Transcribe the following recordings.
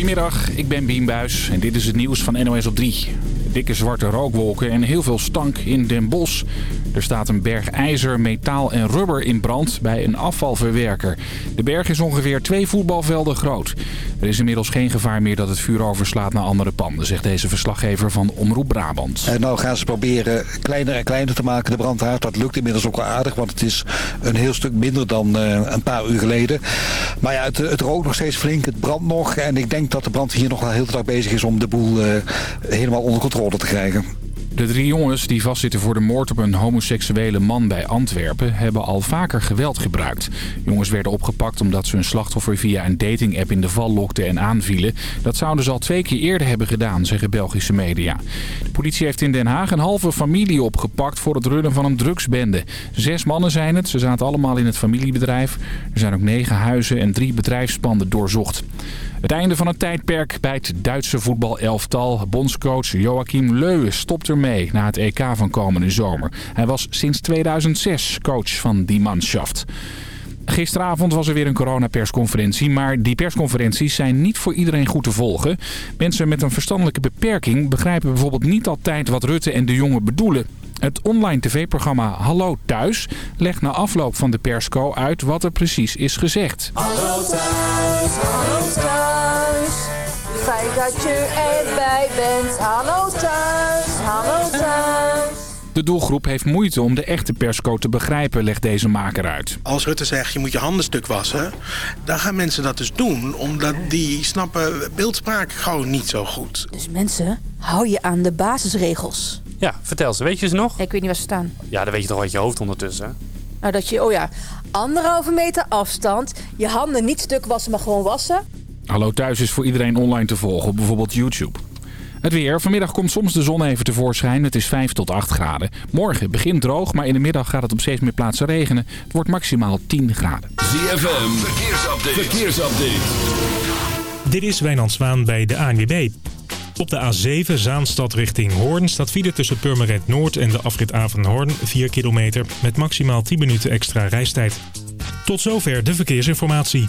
Goedemiddag, ik ben Bien Buis en dit is het nieuws van NOS op 3. Dikke zwarte rookwolken en heel veel stank in Den Bosch. Er staat een berg ijzer, metaal en rubber in brand bij een afvalverwerker. De berg is ongeveer twee voetbalvelden groot. Er is inmiddels geen gevaar meer dat het vuur overslaat naar andere panden, zegt deze verslaggever van Omroep Brabant. En nou gaan ze proberen kleiner en kleiner te maken, de brandhaard. Dat lukt inmiddels ook wel aardig, want het is een heel stuk minder dan uh, een paar uur geleden. Maar ja, het, het rookt nog steeds flink, het brandt nog. En ik denk dat de brand hier nog wel heel de bezig is om de boel uh, helemaal onder controle te krijgen. De drie jongens die vastzitten voor de moord op een homoseksuele man bij Antwerpen... hebben al vaker geweld gebruikt. Jongens werden opgepakt omdat ze hun slachtoffer via een datingapp in de val lokten en aanvielen. Dat zouden ze al twee keer eerder hebben gedaan, zeggen Belgische media. De politie heeft in Den Haag een halve familie opgepakt voor het runnen van een drugsbende. Zes mannen zijn het, ze zaten allemaal in het familiebedrijf. Er zijn ook negen huizen en drie bedrijfspanden doorzocht. Het einde van het tijdperk bij het Duitse voetbalelftal. Bondscoach Joachim Leu stopt ermee na het EK van komende zomer. Hij was sinds 2006 coach van die manschaft. Gisteravond was er weer een coronapersconferentie, maar die persconferenties zijn niet voor iedereen goed te volgen. Mensen met een verstandelijke beperking begrijpen bijvoorbeeld niet altijd wat Rutte en de jongen bedoelen. Het online tv-programma Hallo Thuis legt na afloop van de persco uit wat er precies is gezegd. Hallo thuis, hallo thuis. Dat je erbij bent. Hallo thuis, hallo thuis. De doelgroep heeft moeite om de echte persco te begrijpen, legt deze maker uit. Als Rutte zegt je moet je handen stuk wassen, dan gaan mensen dat dus doen. Omdat die snappen beeldspraak gewoon niet zo goed. Dus mensen, hou je aan de basisregels. Ja, vertel ze. Weet je ze nog? Ja, ik weet niet waar ze staan. Ja, dan weet je toch uit je hoofd ondertussen. Nou, dat je, oh ja, anderhalve meter afstand, je handen niet stuk wassen, maar gewoon wassen. Hallo Thuis is voor iedereen online te volgen op bijvoorbeeld YouTube. Het weer. Vanmiddag komt soms de zon even tevoorschijn. Het is 5 tot 8 graden. Morgen begint droog, maar in de middag gaat het op steeds meer plaatsen regenen. Het wordt maximaal 10 graden. ZFM, verkeersupdate. verkeersupdate. Dit is Wijnand Zwaan bij de ANWB. Op de A7 Zaanstad richting Hoorn staat file tussen Purmerend Noord en de afrit Avenhoorn 4 kilometer met maximaal 10 minuten extra reistijd. Tot zover de verkeersinformatie.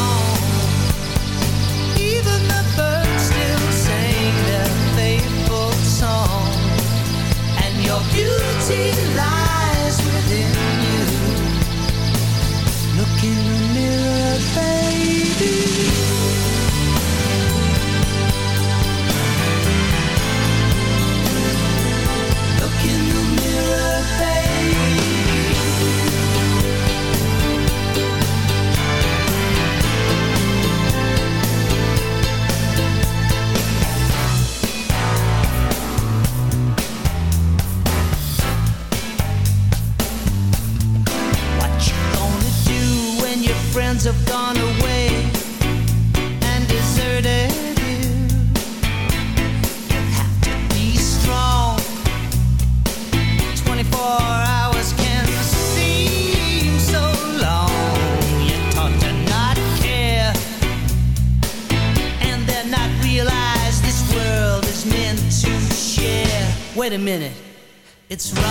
it's right.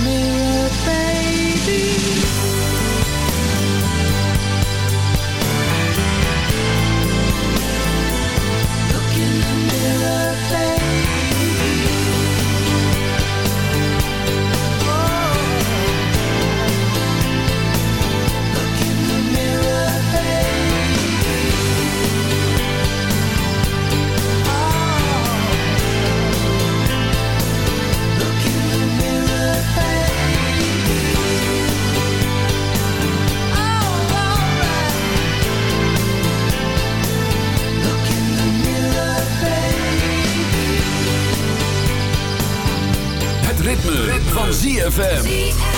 van ZFM.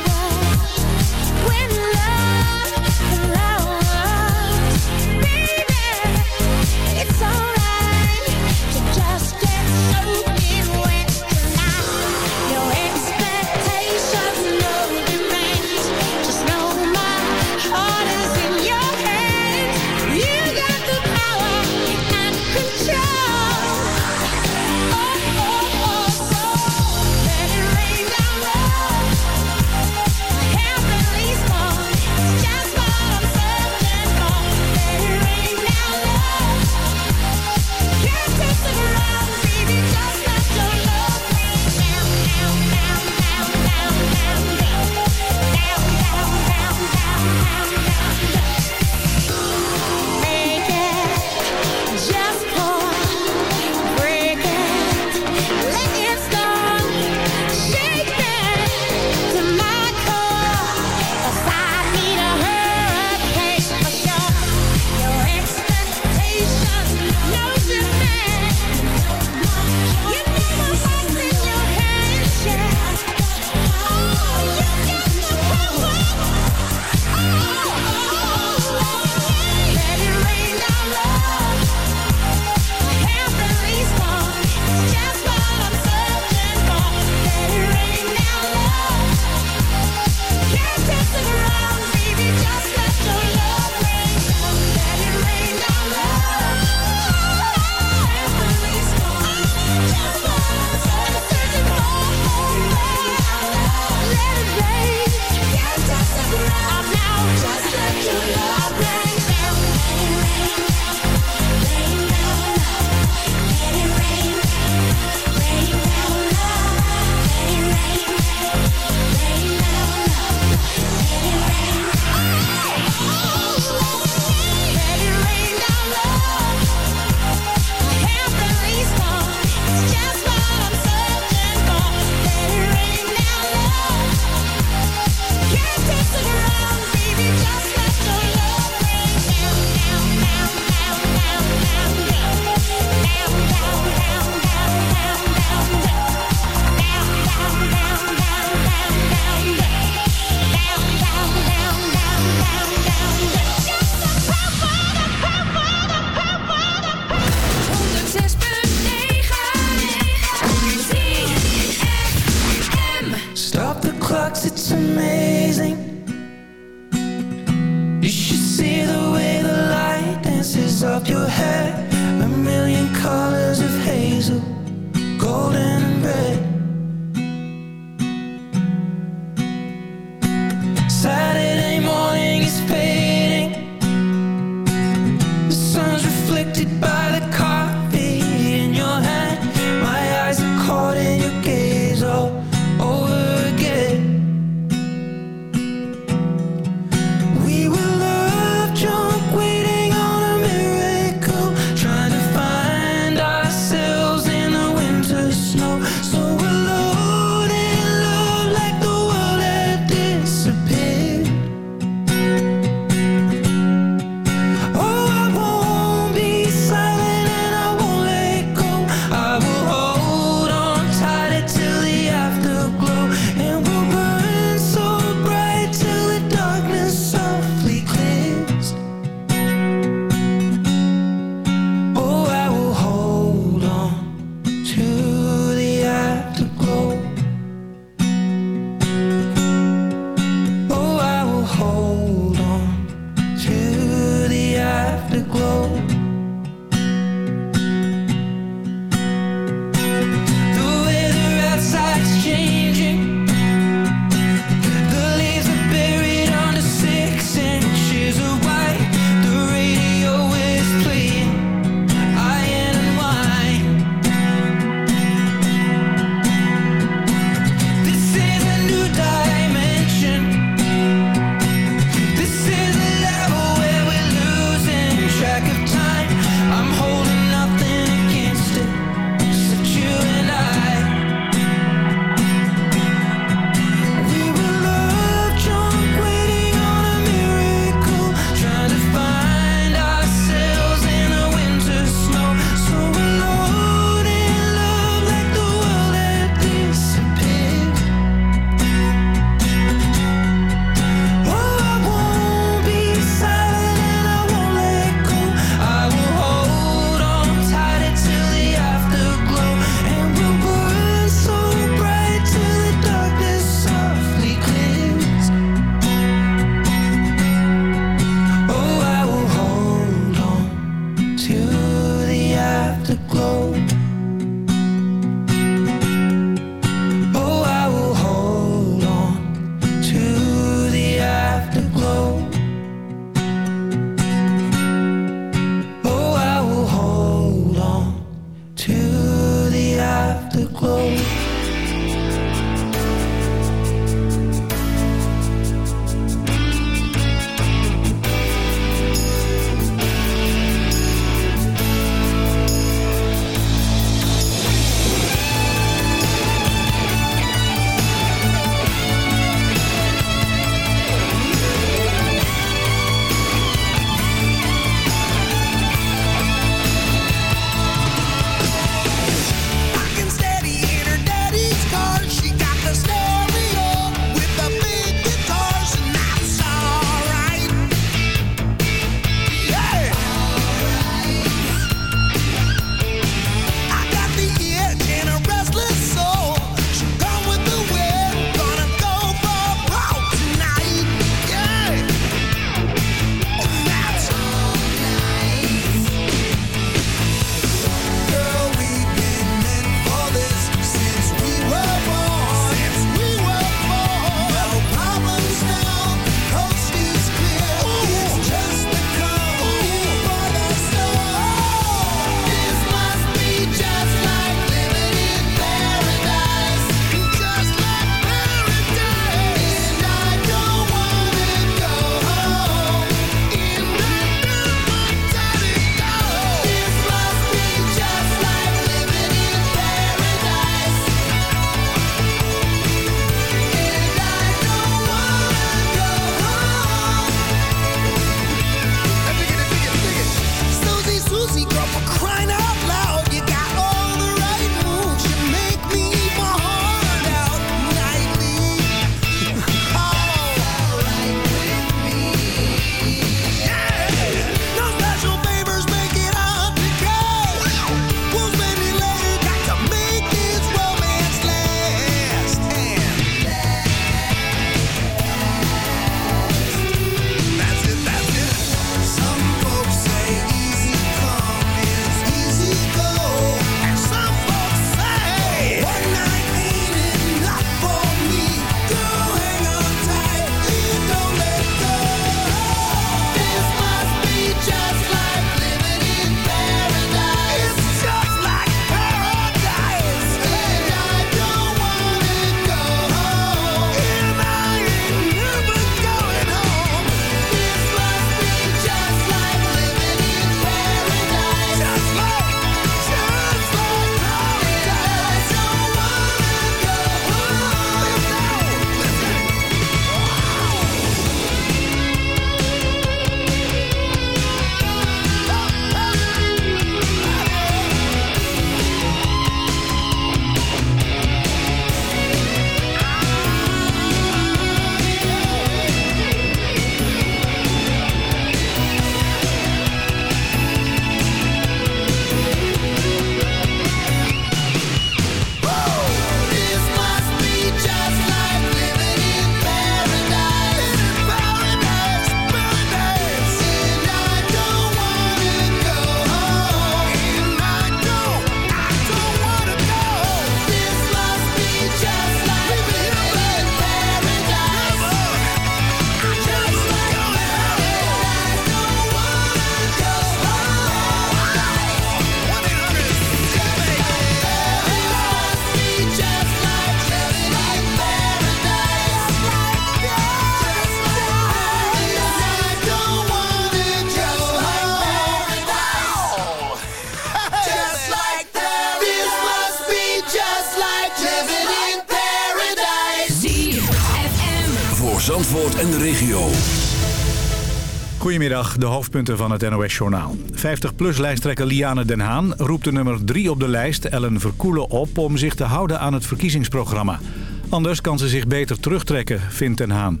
Goedemiddag, de hoofdpunten van het NOS-journaal. 50PLUS-lijsttrekker Liane Den Haan roept de nummer 3 op de lijst... Ellen Verkoelen op om zich te houden aan het verkiezingsprogramma. Anders kan ze zich beter terugtrekken, vindt Den Haan.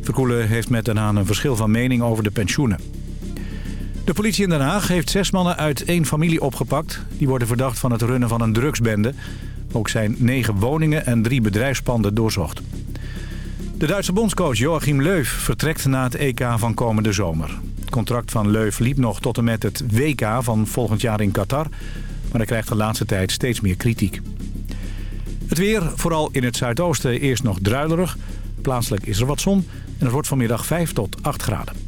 Verkoelen heeft met Den Haan een verschil van mening over de pensioenen. De politie in Den Haag heeft zes mannen uit één familie opgepakt. Die worden verdacht van het runnen van een drugsbende. Ook zijn negen woningen en drie bedrijfspanden doorzocht. De Duitse bondscoach Joachim Leuf vertrekt na het EK van komende zomer. Het contract van Leuf liep nog tot en met het WK van volgend jaar in Qatar. Maar hij krijgt de laatste tijd steeds meer kritiek. Het weer, vooral in het zuidoosten, eerst nog druilerig. Plaatselijk is er wat zon en het wordt vanmiddag 5 tot 8 graden.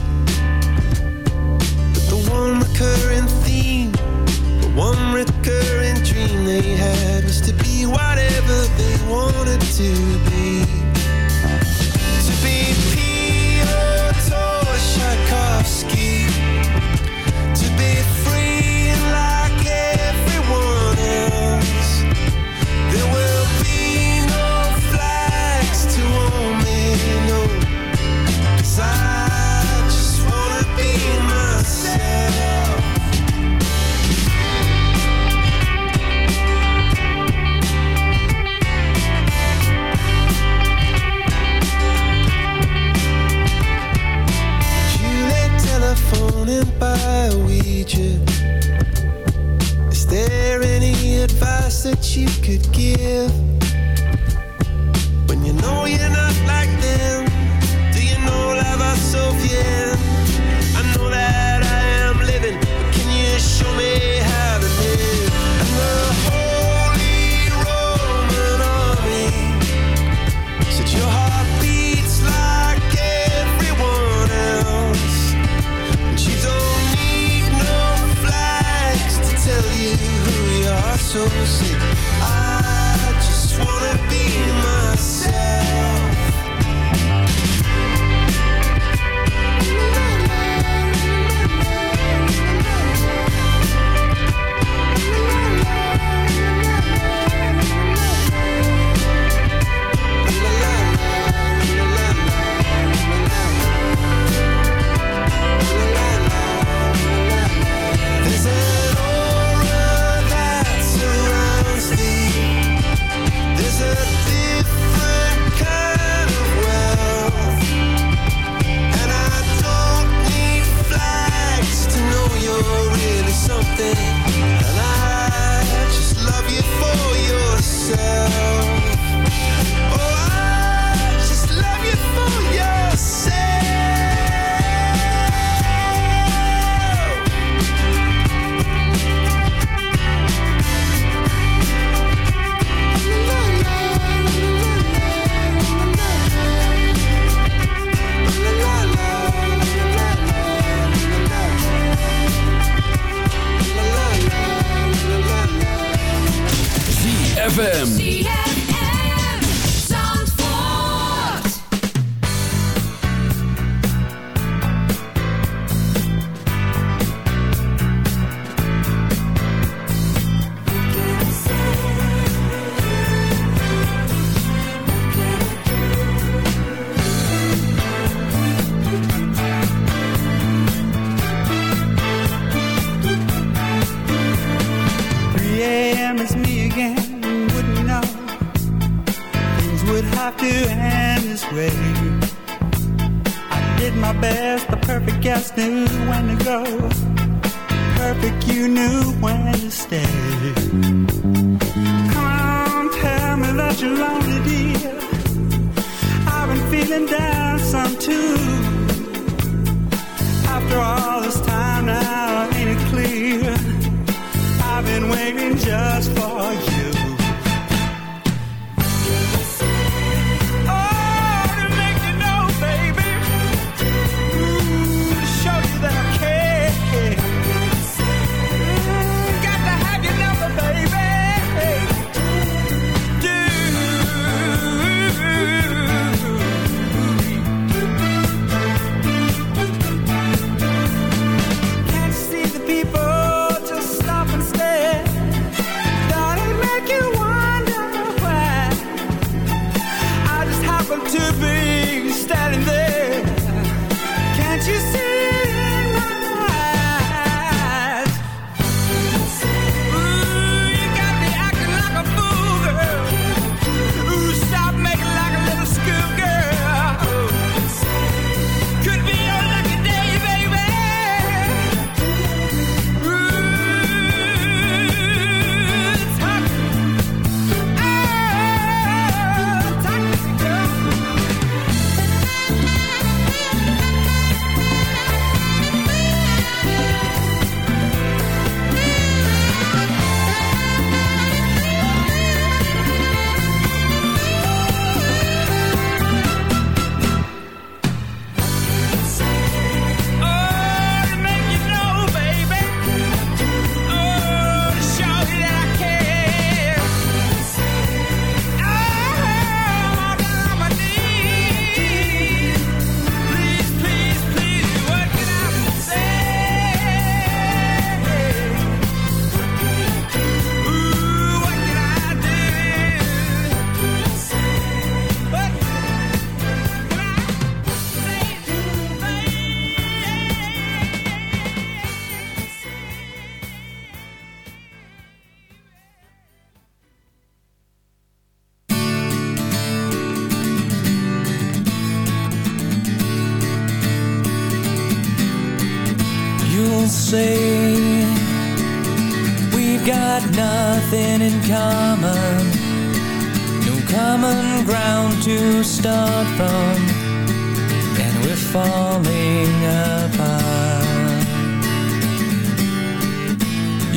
one recurring theme, the one recurring dream they had was to be whatever they wanted to be. To be Piotr Tchaikovsky, to be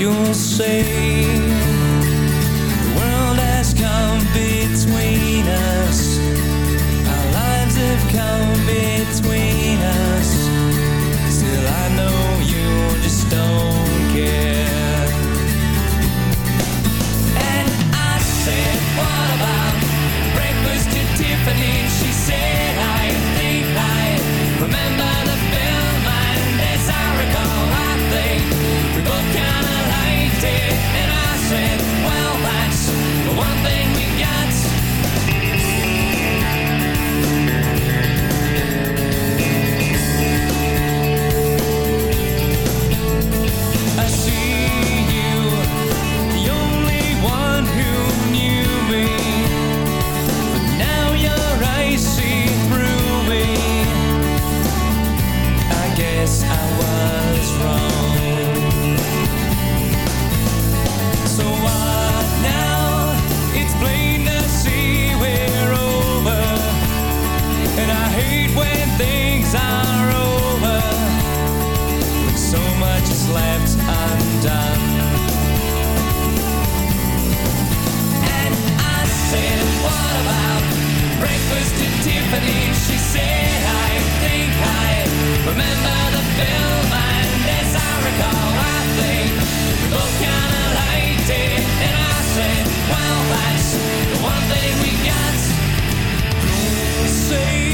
you'll say. The world has come between us. Our lives have come between say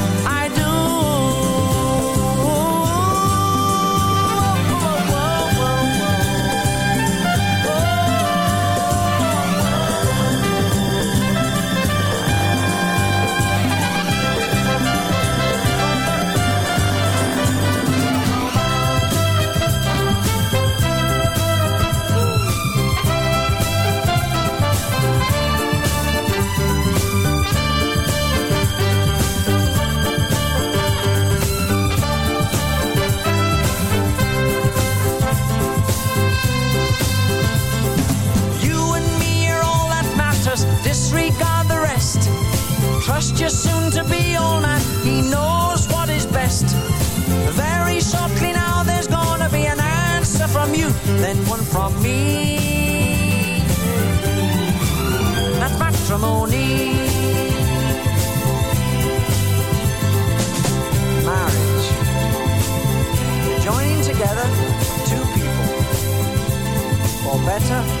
better.